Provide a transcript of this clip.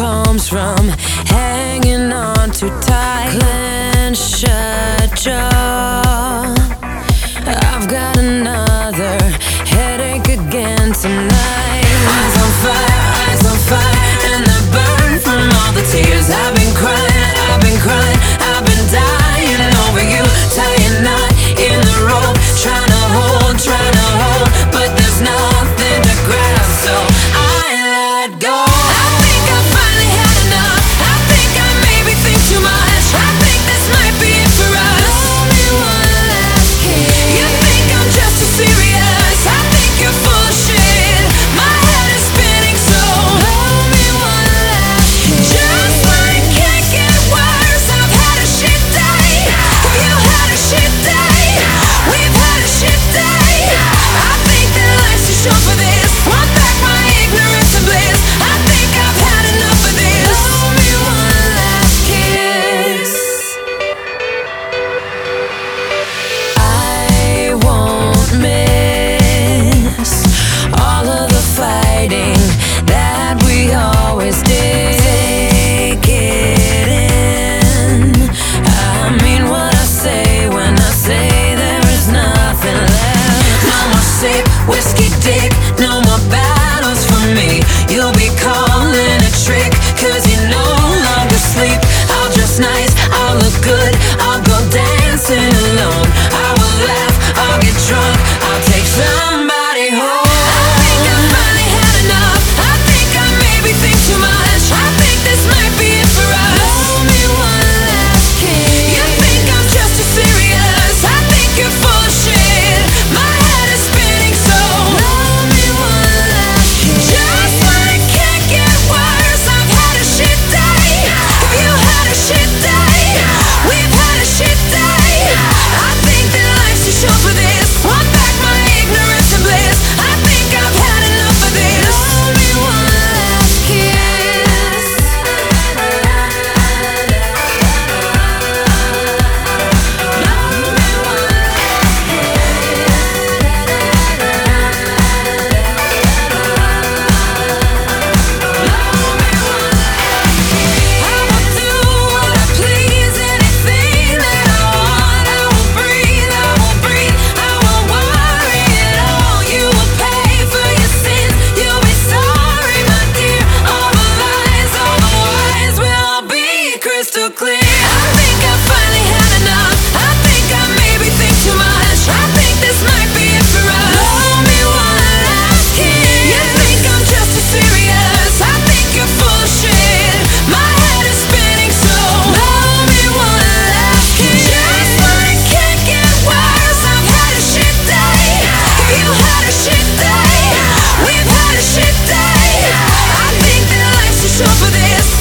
palms from hanging on too tight. Clenched shut jaw. we've had a for this.